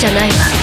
じゃないわ。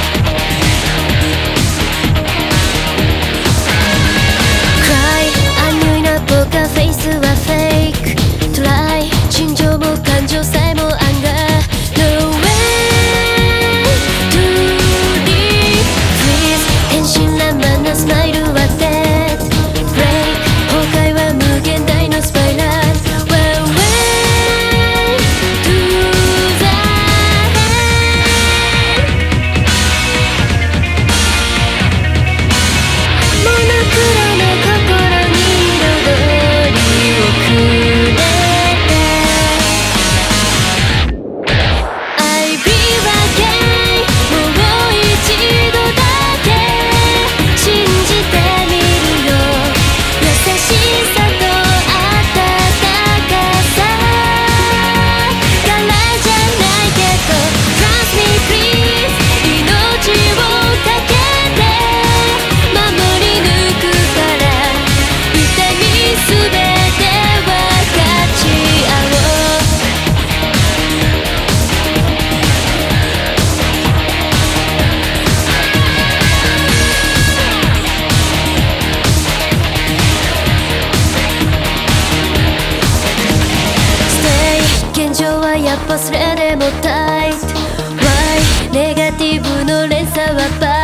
現状はやっぱそれでもタイト Y ネガティブの連鎖はバイト。